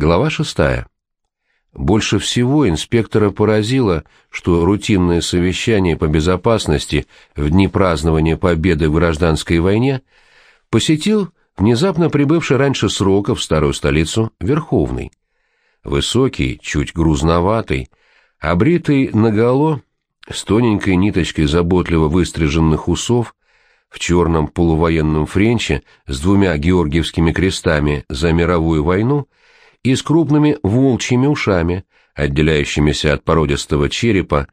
Глава шестая. Больше всего инспектора поразило, что рутинное совещание по безопасности в дни празднования победы в гражданской войне посетил внезапно прибывший раньше срока в старую столицу Верховный. Высокий, чуть грузноватый, обритый наголо, с тоненькой ниточкой заботливо выстриженных усов, в черном полувоенном френче с двумя георгиевскими крестами за мировую войну — и с крупными волчьими ушами, отделяющимися от породистого черепа,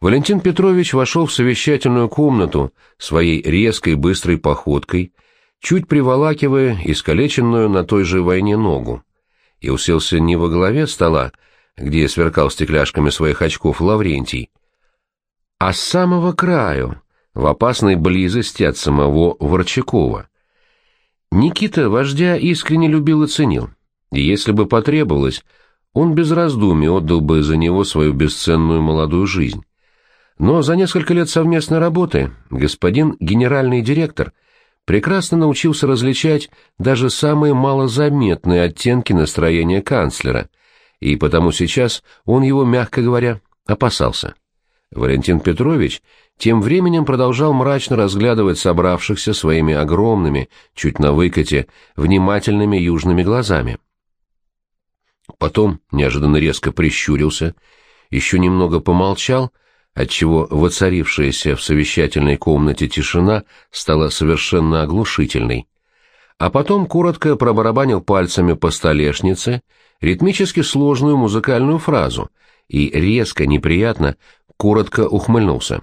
Валентин Петрович вошел в совещательную комнату своей резкой быстрой походкой, чуть приволакивая искалеченную на той же войне ногу, и уселся не во главе стола, где сверкал стекляшками своих очков Лаврентий, а с самого краю, в опасной близости от самого Ворчакова. Никита вождя искренне любил и ценил и если бы потребовалось, он без раздумий отдал бы за него свою бесценную молодую жизнь. Но за несколько лет совместной работы господин генеральный директор прекрасно научился различать даже самые малозаметные оттенки настроения канцлера, и потому сейчас он его, мягко говоря, опасался. Валентин Петрович тем временем продолжал мрачно разглядывать собравшихся своими огромными, чуть на выкате, внимательными южными глазами. Потом неожиданно резко прищурился, еще немного помолчал, отчего воцарившаяся в совещательной комнате тишина стала совершенно оглушительной. А потом коротко пробарабанил пальцами по столешнице ритмически сложную музыкальную фразу и резко, неприятно, коротко ухмыльнулся.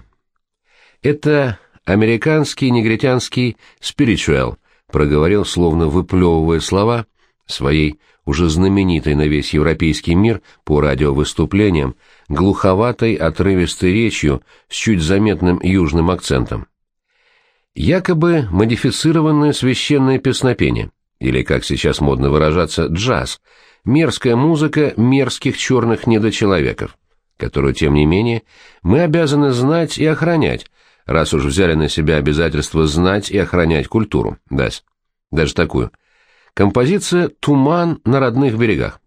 «Это американский негритянский спиричуэл», — проговорил, словно выплевывая слова своей уже знаменитой на весь европейский мир по радиовыступлениям, глуховатой, отрывистой речью с чуть заметным южным акцентом. Якобы модифицированное священное песнопение, или, как сейчас модно выражаться, джаз, мерзкая музыка мерзких черных недочеловеков, которую, тем не менее, мы обязаны знать и охранять, раз уж взяли на себя обязательство знать и охранять культуру, дась. Даже такую – Композиция «Туман на родных берегах».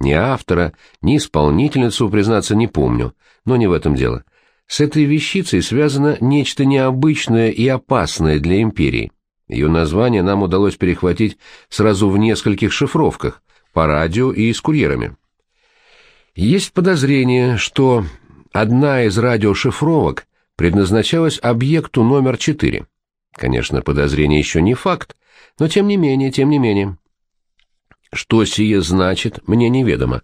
Ни автора, ни исполнительницу, признаться, не помню, но не в этом дело. С этой вещицей связано нечто необычное и опасное для империи. Ее название нам удалось перехватить сразу в нескольких шифровках, по радио и с курьерами. Есть подозрение, что одна из радиошифровок предназначалась объекту номер 4. Конечно, подозрение еще не факт, но тем не менее, тем не менее. Что сие значит, мне неведомо.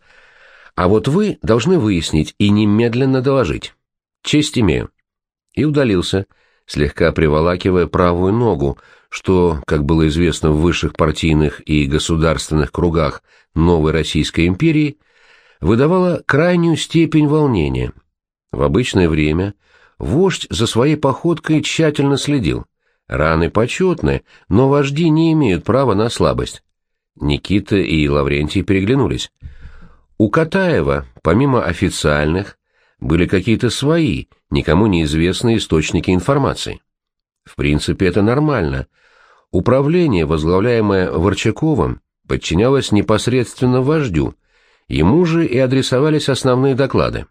А вот вы должны выяснить и немедленно доложить. Честь имею. И удалился, слегка приволакивая правую ногу, что, как было известно в высших партийных и государственных кругах новой Российской империи, выдавало крайнюю степень волнения. В обычное время вождь за своей походкой тщательно следил. Раны почетны, но вожди не имеют права на слабость. Никита и Лаврентий переглянулись. У Катаева, помимо официальных, были какие-то свои, никому неизвестные источники информации. В принципе, это нормально. Управление, возглавляемое Ворчаковым, подчинялось непосредственно вождю, ему же и адресовались основные доклады.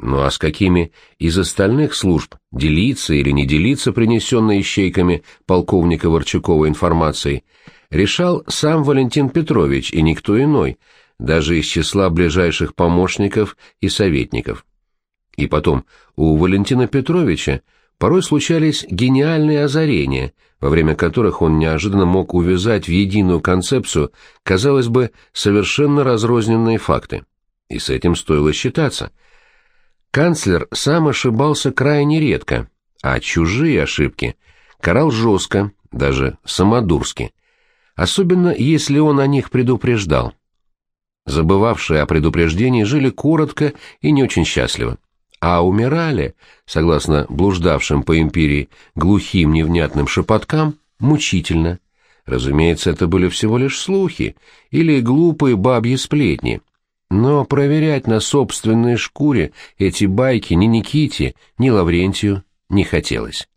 Ну а с какими из остальных служб делиться или не делиться принесенной ищейками полковника Ворчакова информацией, решал сам Валентин Петрович и никто иной, даже из числа ближайших помощников и советников. И потом, у Валентина Петровича порой случались гениальные озарения, во время которых он неожиданно мог увязать в единую концепцию, казалось бы, совершенно разрозненные факты. И с этим стоило считаться – Канцлер сам ошибался крайне редко, а чужие ошибки карал жестко, даже самодурски, особенно если он о них предупреждал. Забывавшие о предупреждении жили коротко и не очень счастливо, а умирали, согласно блуждавшим по империи глухим невнятным шепоткам, мучительно. Разумеется, это были всего лишь слухи или глупые бабьи сплетни, но проверять на собственной шкуре эти байки ни Никите, ни Лаврентию не хотелось.